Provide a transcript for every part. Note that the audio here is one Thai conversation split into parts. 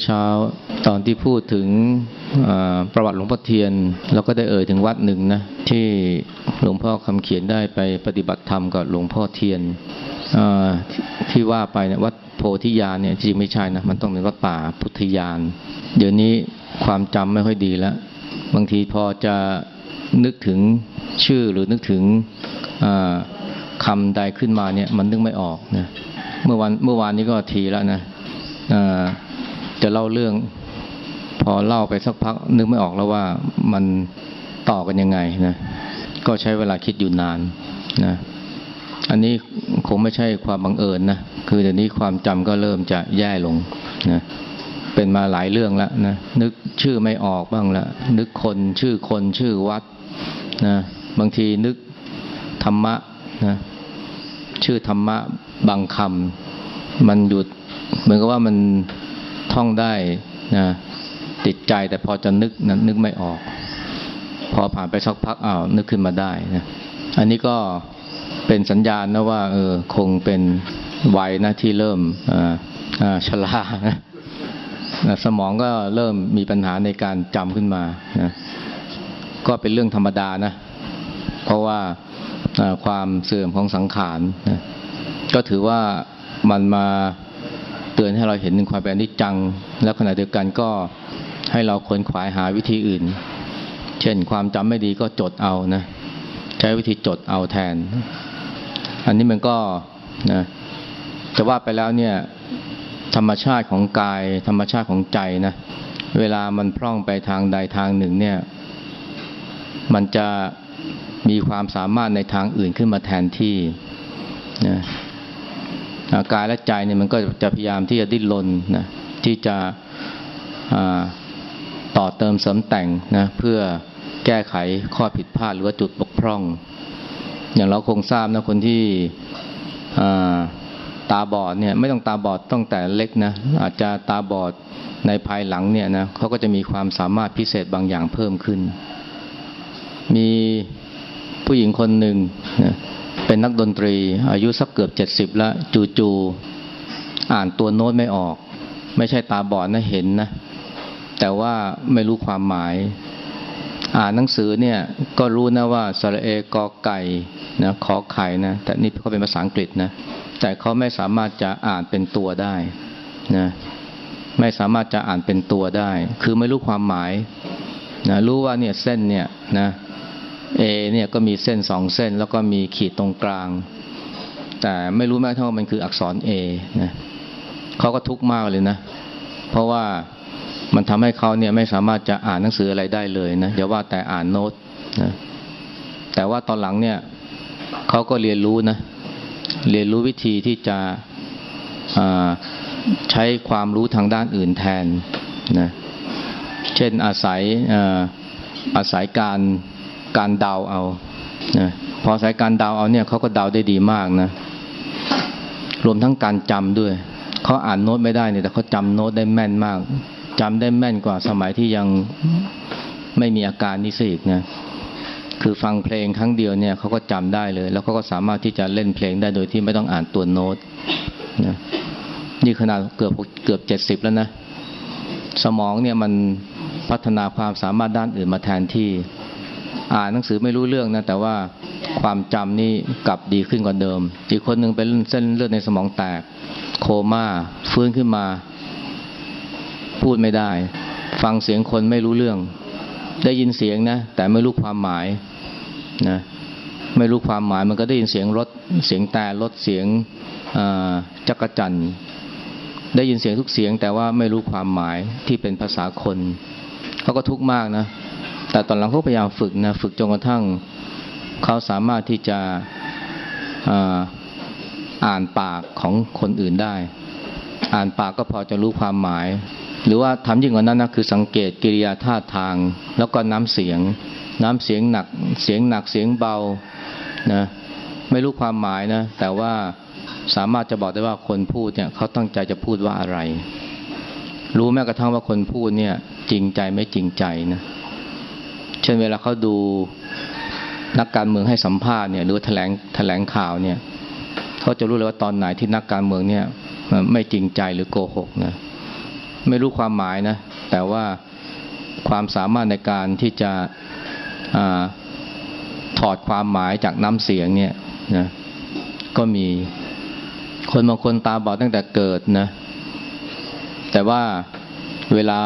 อเช้า ตอนที่พูดถึงประวัติหลวงพ่อเทียน เราก็ได้เอ่ยถึงวัดหนึ่งนะ ที่หลวงพ่อคำเขียนได้ไปปฏิบัติธรรมกับหลวงพ่อเทียนที่ว่าไปเนี่ยวัดโพธิญาณเนี่ยจริงไม่ใช่นะมันต้องเป็นวัดป่าพุทธญาณเดี๋ยวนี้ความจำไม่ค่อยดีแล้ว บางทีพอจะนึกถึงชื่อหรือนึกถึงคำใดขึ้นมาเนี่ยมันนึกไม่ออกนะเมื่อวันเมื่อวานนี้ก็ทีแล้วนะ จะเล่าเรื่อง พอเล่าไปสักพัก นึกไม่ออกแล้วว่ามันต่อกันยังไงนะก็ใช้เวลาคิดอยู่นานนะอันนี้คงไม่ใช่ความบังเอิญนะคือเดี๋ยวนี้ความจำก็เริ่มจะแย่ลงนะเป็นมาหลายเรื่องแล้วนะนึกชื่อไม่ออกบ้างละนึกคนชื่อคนชื่อวัดนะบางทีนึกธรรมะนะชื่อธรรมะบางคำมันหยุด เหมือนกับว่ามัน ท่องได้นะติดใจแต่พอจะนึกนะนึกไม่ออก พอผ่านไปสักพักอ้าวนึกขึ้นมาได้นะอันนี้ก็เป็นสัญญาณนะว่าเออคงเป็นวัยนะที่เริ่มชรานะสมองก็เริ่มมีปัญหาในการจำขึ้นมานะก็เป็นเรื่องธรรมดานะ เพราะว่าความเสื่อมของสังขารนะก็ถือว่ามันมา ตือนให้เราเห็นถึงความเป็นอนิจจัง แล้วขณะเดียวกันก็ให้เราค้นขวายหาวิธีอื่น เช่นความจำไม่ดีก็จดเอานะใช้วิธีจดเอาแทน อันนี้มันก็นะจะว่าไปแล้วเนี่ยธรรมชาติของกาย ธรรมชาติของใจนะเวลามันพร่องไปทางใดทางหนึ่งเนี่ย มันจะมีความสามารถในทางอื่นขึ้นมาแทนที่นะ กายและใจเนี่ยมันก็จะพยายามที่จะดิ้นรนนะที่จะต่อเติมเสริมแต่งนะเพื่อแก้ไขข้อผิดพลาดหรือว่าจุดบกพร่อง อย่างเราคงทราบนะคนที่ตาบอดเนี่ยไม่ต้องตาบอดตั้งแต่เล็กนะอาจจะตาบอดในภายหลังเนี่ยนะเขาก็จะมีความสามารถพิเศษบางอย่างเพิ่มขึ้น มีผู้หญิงคนหนึ่งนะ เป็นนักดนตรี อายุสักเกือบเจ็ดสิบแล้วจู่ๆอ่านตัวโน้ตไม่ออก ไม่ใช่ตาบอดนะเห็นนะ แต่ว่าไม่รู้ความหมาย อ่านหนังสือเนี่ยก็รู้นะว่าสระเอกอไก่นะขอไข่นะแต่นี่เขาเป็นภาษาอังกฤษนะแต่เขาไม่สามารถจะอ่านเป็นตัวได้นะไม่สามารถจะอ่านเป็นตัวได้ คือไม่รู้ความหมายนะรู้ว่าเนี่ยเส้นเนี่ยนะ เอเนี่ยก็มีเส้นสองเส้น แล้วก็มีขีดตรงกลาง แต่ไม่รู้แม้ทั้งว่ามันคืออักษรเอนะเขาก็ทุกข์มากเลยนะ เพราะว่ามันทำให้เขาเนี่ยไม่สามารถจะอ่านหนังสืออะไรได้เลยนะอย่าว่าแต่อ่านโน้ตนะแต่ว่าตอนหลังเนี่ยเขาก็เรียนรู้นะ เรียนรู้วิธีที่จะใช้ความรู้ทางด้านอื่นแทนนะเช่นอาศัยอาศัยการ การเดาเอานะพอสายการเดาเอาเนี่ยเขาก็เดาได้ดีมากนะ รวมทั้งการจำด้วย เขาอ่านโน้ตไม่ได้เนี่ยแต่เขาจำโน้ตได้แม่นมากจำได้แม่นกว่าสมัยที่ยังไม่มีอาการนี้สิอีกนะคือฟังเพลงครั้งเดียวเนี่ยเขาก็จำได้เลย แล้วเขาก็สามารถที่จะเล่นเพลงได้โดยที่ไม่ต้องอ่านตัวโน้ตนะนี่ขนาดเกือบเกือบเจ็ดสิบแล้วนะ สมองเนี่ยมันพัฒนาความสามารถด้านอื่นมาแทนที่ อ่านหนังสือไม่รู้เรื่องนะแต่ว่าความจำนี่กลับดีขึ้นกว่าเดิม อีกคนหนึ่งเป็นเส้นเลือดในสมองแตก โคม่าฟื้นขึ้นมา พูดไม่ได้ ฟังเสียงคนไม่รู้เรื่อง ได้ยินเสียงนะ แต่ไม่รู้ความหมายนะไม่รู้ความหมายมันก็ได้ยินเสียงรถเสียงแต่รถเสียงจักรจันได้ยินเสียงทุกเสียง แต่ว่าไม่รู้ความหมายที่เป็นภาษาคนเขาก็ทุกข์มากนะ แต่ตอนหลังเขาพยายามฝึกนะฝึกจนกระทั่งเขาสามารถที่จะอ่านปากของคนอื่นได้ อ่านปากก็พอจะรู้ความหมาย หรือว่าทำยิ่งกว่านั้นนะคือสังเกตกิริยาท่าทาง แล้วก็น้ำเสียง น้ำเสียงหนักเสียงหนักเสียงเบานะไม่รู้ความหมายนะแต่ว่าสามารถจะบอกได้ว่าคนพูดเนี่ยเขาตั้งใจจะพูดว่าอะไร รู้แม้กระทั่งว่าคนพูดเนี่ยจริงใจไม่จริงใจนะ เช่นเวลาเขาดูนักการเมืองให้สัมภาษณ์เนี่ยหรือแถลงแถลงข่าวเนี่ยเขาจะรู้เลยว่าตอนไหนที่นักการเมืองเนี่ยไม่จริงใจหรือโกหกนะไม่รู้ความหมายนะแต่ว่าความสามารถในการที่จะอถอดความหมายจากน้ำเสียงเนี่ยนะก็มีคนบางคนตาบอดตั้งแต่เกิดนะ แต่ว่าเวลา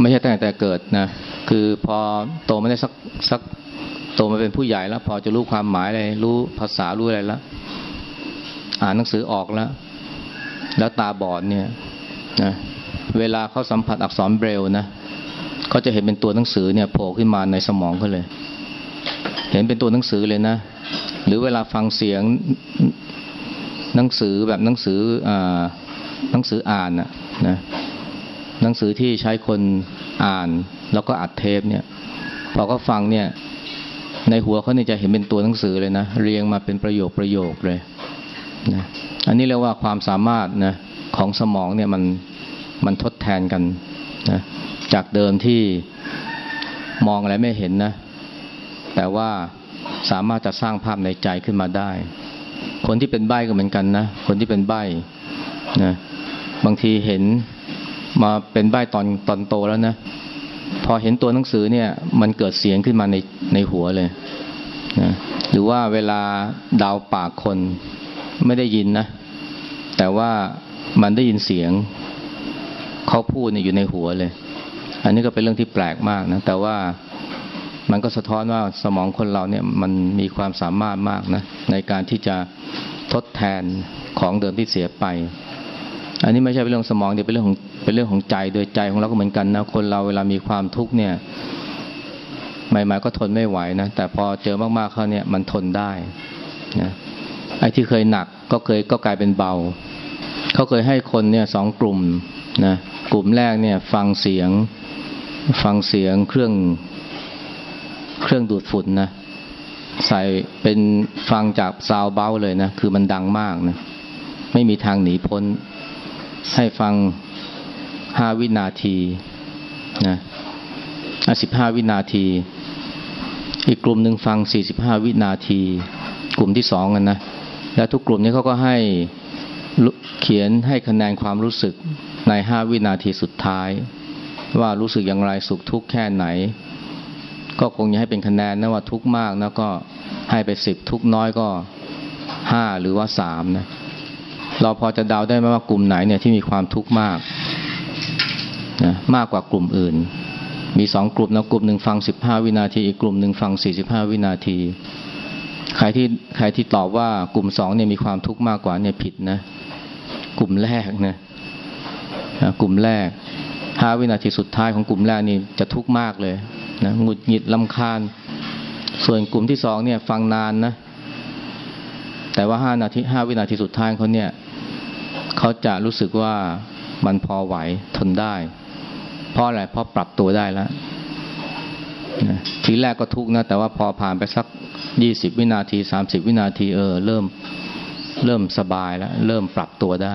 ไม่ใช่ตั้งแต่เกิดนะ คือพอโตมาได้สักสักโตมาเป็นผู้ใหญ่แล้ว พอจะรู้ความหมายอะไรรู้ภาษารู้อะไรแล้วอ่านหนังสือออกแล้ว แล้วตาบอดเนี่ยนะเวลาเขาสัมผัสอักษรเบรลนะเขาจะเห็นเป็นตัวหนังสือเนี่ยโผล่ขึ้นมาในสมองเขาเลย เห็นเป็นตัวหนังสือเลยนะ หรือเวลาฟังเสียงหนังสือแบบหนังสืออ่าหนังสืออ่านนะนะหนังสือที่ใช้คนอ่าน แล้วก็อัดเทปเนี่ยพอเขาฟังเนี่ย ในหัวเขาเนี่ยจะเห็นเป็นตัวหนังสือเลยนะ เรียงมาเป็นประโยคประโยคเลยนะอันนี้เรียกว่าความสามารถนะของสมองเนี่ยมันมันทดแทนกันนะจากเดิมที่มองอะไรไม่เห็นนะ แต่ว่าสามารถจะสร้างภาพในใจขึ้นมาได้ คนที่เป็นใบ้ก็เหมือนกันนะ คนที่เป็นใบ้นะบางทีเห็นมาเป็นใบ้ตอนตอนโตแล้วนะ พอเห็นตัวหนังสือเนี่ย มันเกิดเสียงขึ้นมาในในหัวเลยนะหรือว่าเวลาเดาวปากคนไม่ได้ยินนะ แต่ว่ามันได้ยินเสียงเขาพูดเนี่ยอยู่ในหัวเลย อันนี้ก็เป็นเรื่องที่แปลกมากนะ แต่ว่ามันก็สะท้อนว่าสมองคนเราเนี่ยมันมีความสามารถมากนะ ในการที่จะทดแทนของเดิมที่เสียไป อันนี้ไม่ใช่เป็นเรื่องสมองเดียวเป็นเรื่องของเป็นเรื่องของใจโดยใจของเราก็เหมือนกันนะคนเราเวลามีความทุกข์เนี่ยใหม่ๆก็ทนไม่ไหวนะแต่พอเจอมากๆเขาเนี่ยมันทนได้นะไอ้ที่เคยหนักก็เคยก็กลายเป็นเบา เขาเคยให้คนเนี่ยสองกลุ่มนะกลุ่มแรกเนี่ยฟังเสียงฟังเสียงเครื่องเครื่องดูดฝุ่นนะใส่เป็นฟังจากซาวเบลเลยนะคือมันดังมากนะไม่มีทางหนีพ้น ให้ฟังห้าวินาทีนะสิบห้าวินาที อีกกลุ่มหนึ่งฟังสี่สิบห้าวินาที กลุ่มที่สองกันนะ แล้วทุกกลุ่มนี้เขาก็ให้เขียนให้คะแนนความรู้สึกในห้าวินาทีสุดท้าย ว่ารู้สึกอย่างไรสุขทุกข์แค่ไหน ก็คงจะให้เป็นคะแนนนะว่าทุกข์มากนะก็ให้ไปสิบทุกข์น้อยก็ห้าหรือว่าสามนะ เราพอจะเดาได้ไหมว่ากลุ่มไหนเนี่ยที่มีความทุกข์มากนะมากกว่ากลุ่มอื่น มีสองกลุ่มนะกลุ่มหนึ่งฟังสิบห้าวินาที อีกกลุ่มหนึ่งฟังสี่สิบห้าวินาที ใครที่ใครที่ตอบว่ากลุ่มสองเนี่ยมีความทุกข์มากกว่าเนี่ยผิดนะ กลุ่มแรกนะกลุ่มแรกห้าวินาทีสุดท้ายของกลุ่มแรกนี่จะทุกข์มากเลยนะหงุดหงิดลำคาญ ส่วนกลุ่มที่สองเนี่ยฟังนานนะ แต่ว่าห้านาทีห้าวินาทีสุดท้ายเขาเนี่ย เขาจะรู้สึกว่ามันพอไหวทนได้ เพราะอะไรเพราะปรับตัวได้แล้วทีแรกก็ทุกข์นะ แต่ว่าพอผ่านไปสักยี่สิบวินาทีสามสิบวินาทีเออ เริ่มเริ่มสบายแล้ว เริ่มปรับตัวได้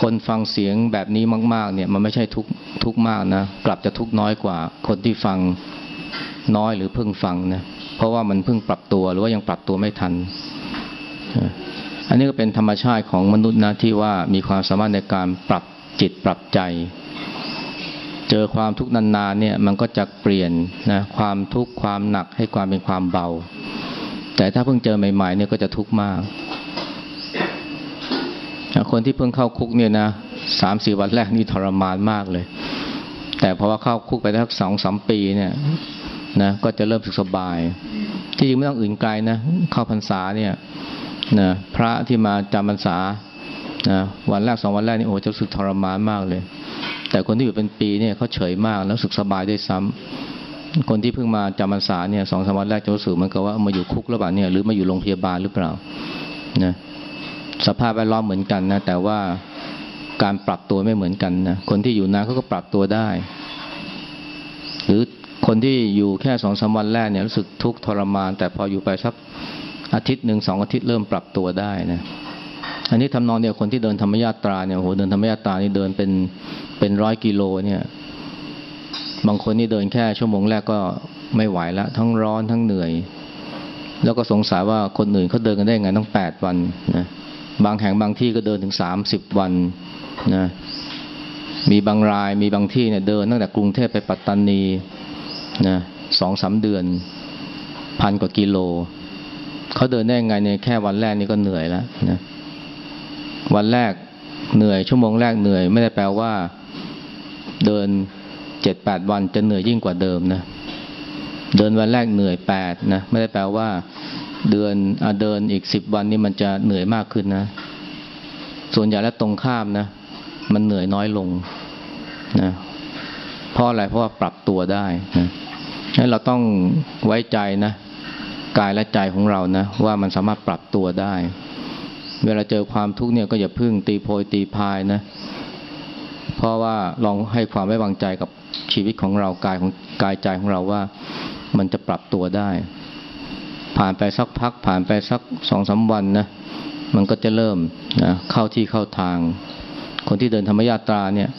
คนฟังเสียงแบบนี้มาก ๆ เนี่ย มันไม่ใช่ทุกทุกมากนะ กลับจะทุกน้อยกว่า คนที่ฟังน้อยหรือเพิ่งฟังนะเพราะว่ามันเพิ่งปรับตัวหรือว่ายังปรับตัวไม่ทัน อันนี้ก็เป็นธรรมชาติของมนุษย์นะที่ว่ามีความสามารถในการปรับจิตปรับใจ เจอความทุกข์นานๆเนี่ยมันก็จะเปลี่ยนนะความทุกข์ความหนักให้ความเป็นความเบา แต่ถ้าเพิ่งเจอใหม่ๆเนี่ยก็จะทุกข์มาก คนที่เพิ่งเข้าคุกเนี่ยนะสามสี่วันแรกนี่ทรมานมากเลย แต่พอว่าเข้าคุกไปสักสองสามปีเนี่ยนะก็จะเริ่มสึกสบาย ที่จริงไม่ต้องอื่นไกลนะเข้าพรรษาเนี่ย นะพระที่มาจำพรรษานะวันแรกสองวันแรกนี่โอ้จะรู้สึกทรมานมากเลย แต่คนที่อยู่เป็นปีเนี่ยเขาเฉยมากแล้วสึกสบายด้วยซ้ำคนที่เพิ่งมาจำพรรษาเนี่ยสองสามวันแรกจะรู้สึกเหมือนกับว่ามาอยู่คุกหรือเปล่าเนี่ยหรือมาอยู่โรงพยาบาลหรือเปล่านะสภาพแวดล้อมเหมือนกันนะแต่ว่าการปรับตัวไม่เหมือนกันนะคนที่อยู่นานเขาก็ปรับตัวได้ หรือคนที่อยู่แค่สองสาวันแรกเนี่ยรู้สึกทุกข์ทรมาน แต่พออยู่ไปสัก อาทิตย์หนึ่งสองอาทิตย์เริ่มปรับตัวได้นะอันนี้ทำนองเนี่ยคนที่เดินธรรมยาตราเนี่ยโหเดินธรรมยาตรานี่เดินเป็นเป็นร้อยกิโลเนี่ย บางคนนี่เดินแค่ชั่วโมงแรกก็ไม่ไหวแล้วทั้งร้อนทั้งเหนื่อย แล้วก็สงสัยว่าคนอื่นเขาเดินกันได้ไงต้องแปดวันนะบางแห่งบางที่ก็เดินถึงสามสิบวันนะมีบางรายมีบางที่เนี่ยเดินตั้งแต่กรุงเทพไปปัตตานีนะสองสามเดือน พันกว่ากิโล เขาเดินได้ยังไงในแค่วันแรกนี่ก็เหนื่อยแล้วนะวันแรกเหนื่อยชั่วโมงแรกเหนื่อย ไม่ได้แปลว่า เดินเจ็ดแปดวันจะเหนื่อยยิ่งกว่าเดิมนะเดินวันแรกเหนื่อยแปดนะไม่ได้แปลว่า เดือนอเดินอีกสิบวันนี่มันจะเหนื่อยมากขึ้นนะ ส่วนใหญ่แล้วตรงข้ามนะ มันเหนื่อยน้อยลงนะเพราะอะไรเพราะว่าปรับตัวได้นะเราต้องไว้ใจนะ กายและใจของเรานะ ว่ามันสามารถปรับตัวได้ เวลาเจอความทุกข์เนี่ยก็อย่าพึ่งตีโพยตีพายนะ เพราะว่าลองให้ความไว้วางใจกับชีวิตของเรากายของกายใจของเราว่ามันจะปรับตัวได้ ผ่านไปสักพัก ผ่านไปสักสองสาวันนะมันก็จะเริ่มนะเข้าที่เข้าทาง คนที่เดินธรรมยาตราเนี่ย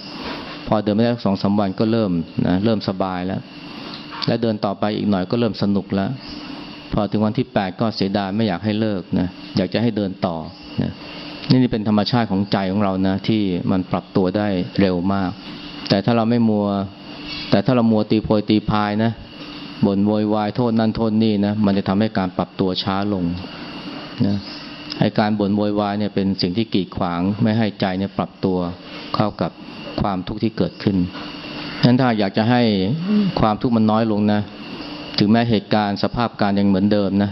พอเดินไม่ได้สองสาวันก็เริ่มนะเริ่มสบายแล้ว และเดินต่อไปอีกหน่อยก็เริ่มสนุกแล้ว พอถึงวันที่แปดก็เสียดายไม่อยากให้เลิกนะอยากจะให้เดินต่อนะนี่นี่เป็นธรรมชาติของใจของเรานะที่มันปรับตัวได้เร็วมาก แต่ถ้าเราไม่มัว แต่ถ้าเรามัวตีโพยตีพายนะบ่นโวยวายโทษนั่นโทษนี่นะมันจะทำให้การปรับตัวช้าลงนะไอการบ่นโวยวายเนี่ยเป็นสิ่งที่กีดขวางไม่ให้ใจเนี่ยปรับตัวเข้ากับความทุกข์ที่เกิดขึ้นฉะนั้นถ้าอยากจะให้ความทุกข์มันน้อยลงนะ ถึงแม้เหตุการณ์สภาพการยังเหมือนเดิมนะ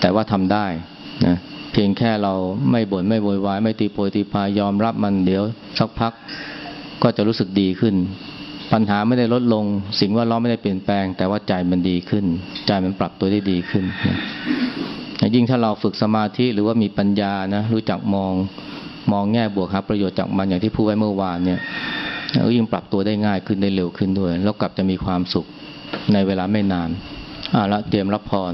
แต่ว่าทำได้นะเพียงแค่เราไม่บ่นไม่โวยวาย ไม่ตีโพยตีพายยอมรับมันเดี๋ยวสักพักก็จะรู้สึกดีขึ้น ปัญหาไม่ได้ลดลง สิ่งว่าล้อไม่ได้เปลี่ยนแปลง แต่ว่าใจมันดีขึ้น ใจมันปรับตัวได้ดีขึ้นนะยิ่งถ้าเราฝึกสมาธิหรือว่ามีปัญญานะรู้จักมองมองแง่บวกหาประโยชน์จากมันอย่างที่พูดไว้เมื่อวานเนี่ยก็ยิ่งปรับตัวได้ง่ายขึ้นได้เร็วขึ้นด้วย แล้วกลับจะมีความสุข ในเวลาไม่นานอาละเตรียมรับพร